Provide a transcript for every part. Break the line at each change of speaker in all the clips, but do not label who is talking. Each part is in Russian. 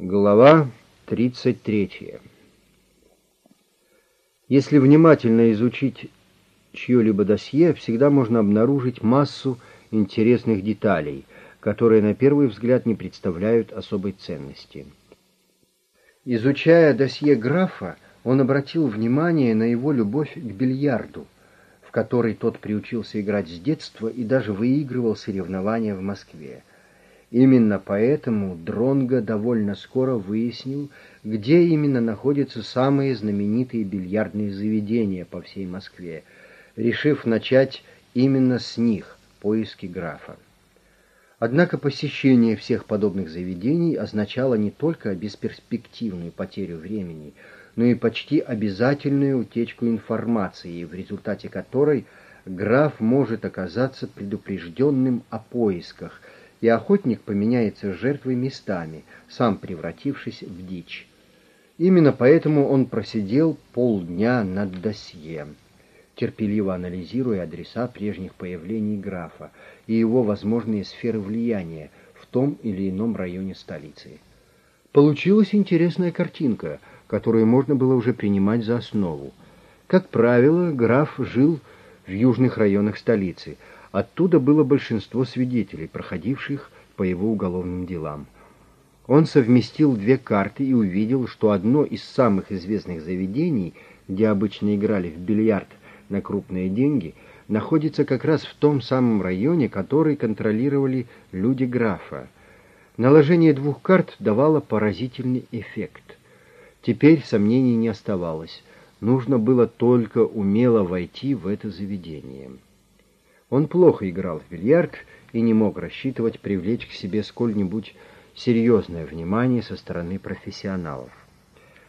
Глава 33 Если внимательно изучить чье-либо досье, всегда можно обнаружить массу интересных деталей, которые на первый взгляд не представляют особой ценности. Изучая досье графа, он обратил внимание на его любовь к бильярду, в который тот приучился играть с детства и даже выигрывал соревнования в Москве. Именно поэтому Дронго довольно скоро выяснил, где именно находятся самые знаменитые бильярдные заведения по всей Москве, решив начать именно с них поиски графа. Однако посещение всех подобных заведений означало не только бесперспективную потерю времени, но и почти обязательную утечку информации, в результате которой граф может оказаться предупрежденным о поисках – и охотник поменяется с жертвой местами, сам превратившись в дичь. Именно поэтому он просидел полдня над досье, терпеливо анализируя адреса прежних появлений графа и его возможные сферы влияния в том или ином районе столицы. Получилась интересная картинка, которую можно было уже принимать за основу. Как правило, граф жил в южных районах столицы – Оттуда было большинство свидетелей, проходивших по его уголовным делам. Он совместил две карты и увидел, что одно из самых известных заведений, где обычно играли в бильярд на крупные деньги, находится как раз в том самом районе, который контролировали люди графа. Наложение двух карт давало поразительный эффект. Теперь сомнений не оставалось. Нужно было только умело войти в это заведение. Он плохо играл в бильярд и не мог рассчитывать привлечь к себе сколь-нибудь серьезное внимание со стороны профессионалов.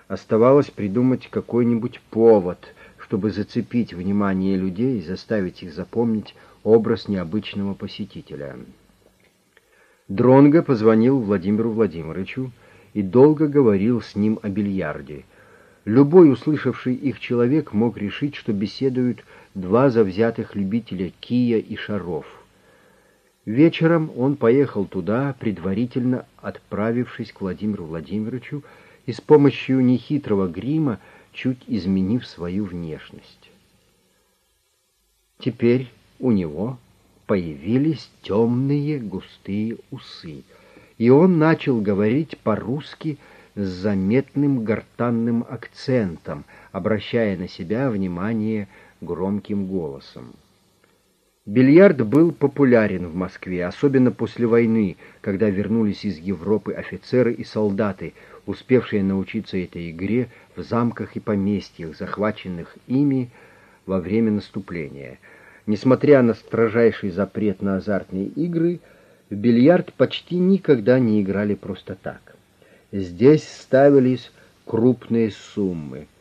Оставалось придумать какой-нибудь повод, чтобы зацепить внимание людей и заставить их запомнить образ необычного посетителя. Дронго позвонил Владимиру Владимировичу и долго говорил с ним о бильярде. Любой услышавший их человек мог решить, что беседуют два завзятых любителя кия и шаров. Вечером он поехал туда, предварительно отправившись к Владимиру Владимировичу и с помощью нехитрого грима чуть изменив свою внешность. Теперь у него появились темные густые усы, и он начал говорить по-русски с заметным гортанным акцентом, обращая на себя внимание громким голосом. Бильярд был популярен в Москве, особенно после войны, когда вернулись из Европы офицеры и солдаты, успевшие научиться этой игре в замках и поместьях, захваченных ими во время наступления. Несмотря на строжайший запрет на азартные игры, в бильярд почти никогда не играли просто так. Здесь ставились крупные суммы —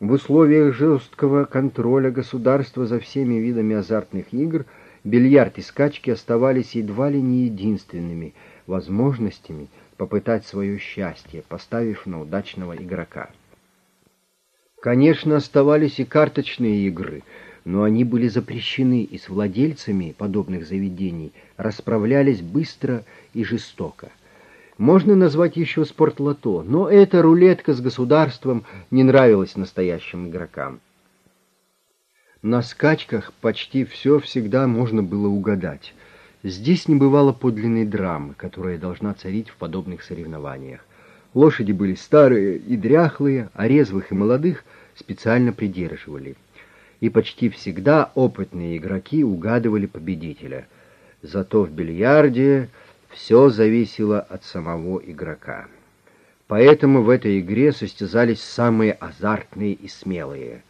в условиях жесткого контроля государства за всеми видами азартных игр бильярд и скачки оставались едва ли не единственными возможностями попытать свое счастье, поставив на удачного игрока. Конечно, оставались и карточные игры, но они были запрещены и с владельцами подобных заведений расправлялись быстро и жестоко. Можно назвать еще спортлото, но эта рулетка с государством не нравилась настоящим игрокам. На скачках почти все всегда можно было угадать. Здесь не бывало подлинной драмы, которая должна царить в подобных соревнованиях. Лошади были старые и дряхлые, а резвых и молодых специально придерживали. И почти всегда опытные игроки угадывали победителя. Зато в бильярде все зависело от самого игрока. Поэтому в этой игре состязались самые азартные и смелые.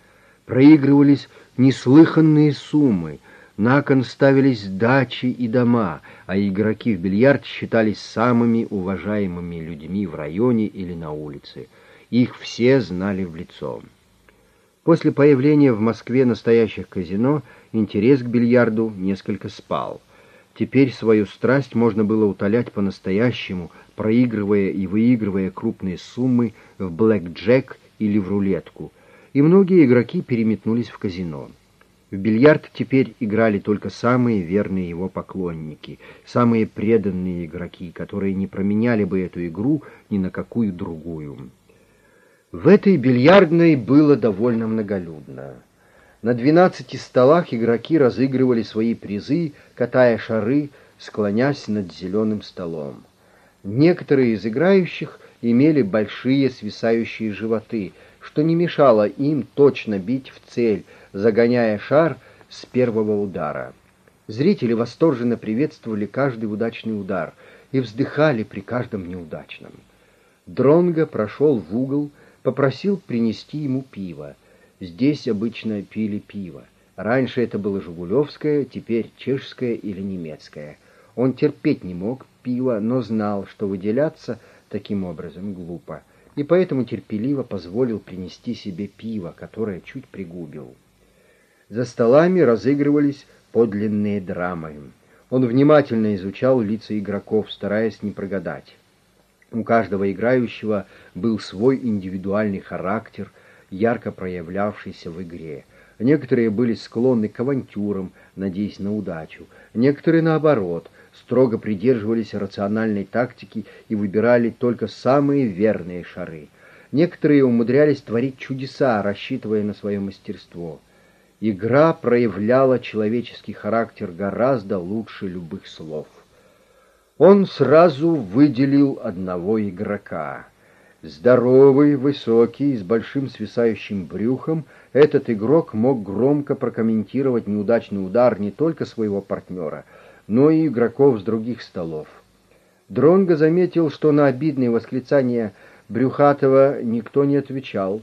Проигрывались неслыханные суммы, на кон ставились дачи и дома, а игроки в бильярд считались самыми уважаемыми людьми в районе или на улице. Их все знали в лицо. После появления в Москве настоящих казино интерес к бильярду несколько спал – Теперь свою страсть можно было утолять по-настоящему, проигрывая и выигрывая крупные суммы в блэк-джек или в рулетку, и многие игроки переметнулись в казино. В бильярд теперь играли только самые верные его поклонники, самые преданные игроки, которые не променяли бы эту игру ни на какую другую. В этой бильярдной было довольно многолюдно. На двенадцати столах игроки разыгрывали свои призы, катая шары, склонясь над зеленым столом. Некоторые из играющих имели большие свисающие животы, что не мешало им точно бить в цель, загоняя шар с первого удара. Зрители восторженно приветствовали каждый удачный удар и вздыхали при каждом неудачном. Дронго прошел в угол, попросил принести ему пиво. Здесь обычно пили пиво. Раньше это было жигулевское, теперь чешское или немецкое. Он терпеть не мог пива, но знал, что выделяться таким образом глупо, и поэтому терпеливо позволил принести себе пиво, которое чуть пригубил. За столами разыгрывались подлинные драмы. Он внимательно изучал лица игроков, стараясь не прогадать. У каждого играющего был свой индивидуальный характер, ярко проявлявшийся в игре. Некоторые были склонны к авантюрам, надеясь на удачу. Некоторые, наоборот, строго придерживались рациональной тактики и выбирали только самые верные шары. Некоторые умудрялись творить чудеса, рассчитывая на свое мастерство. Игра проявляла человеческий характер гораздо лучше любых слов. Он сразу выделил одного игрока. Здоровый, высокий, с большим свисающим брюхом, этот игрок мог громко прокомментировать неудачный удар не только своего партнера, но и игроков с других столов. Дронго заметил, что на обидные восклицания Брюхатова никто не отвечал.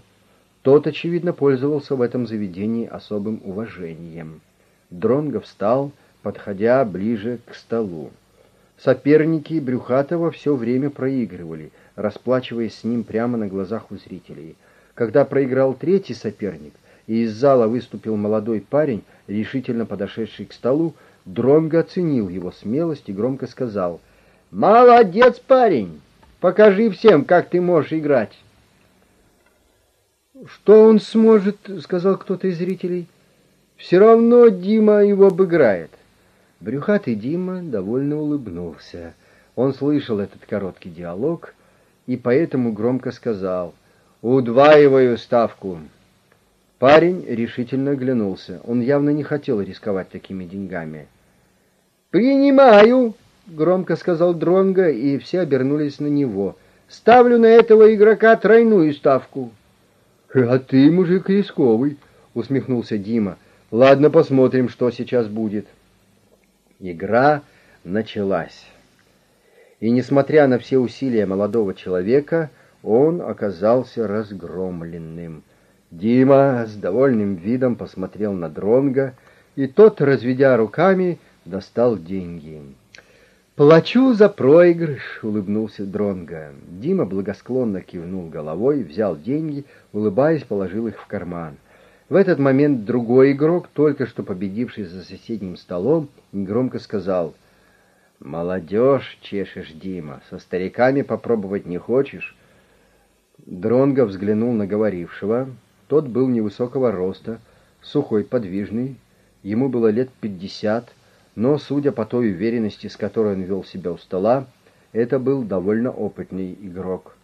Тот, очевидно, пользовался в этом заведении особым уважением. Дронго встал, подходя ближе к столу. Соперники Брюхатова все время проигрывали, расплачиваясь с ним прямо на глазах у зрителей. Когда проиграл третий соперник, и из зала выступил молодой парень, решительно подошедший к столу, Дронго оценил его смелость и громко сказал «Молодец, парень! Покажи всем, как ты можешь играть!» «Что он сможет?» — сказал кто-то из зрителей. «Все равно Дима его обыграет». Брюхатый Дима довольно улыбнулся. Он слышал этот короткий диалог и поэтому громко сказал «Удваиваю ставку». Парень решительно оглянулся. Он явно не хотел рисковать такими деньгами. «Принимаю!» — громко сказал Дронго, и все обернулись на него. «Ставлю на этого игрока тройную ставку». «А ты, мужик, рисковый», — усмехнулся Дима. «Ладно, посмотрим, что сейчас будет». Игра началась. И, несмотря на все усилия молодого человека, он оказался разгромленным. Дима с довольным видом посмотрел на Дронга, и тот, разведя руками, достал деньги. «Плачу за проигрыш», — улыбнулся Дронга. Дима благосклонно кивнул головой, взял деньги, улыбаясь, положил их в карман. В этот момент другой игрок, только что победивший за соседним столом, громко сказал «Молодежь чешешь, Дима, со стариками попробовать не хочешь?» Дронго взглянул на говорившего. Тот был невысокого роста, сухой, подвижный. Ему было лет пятьдесят, но, судя по той уверенности, с которой он вел себя у стола, это был довольно опытный игрок.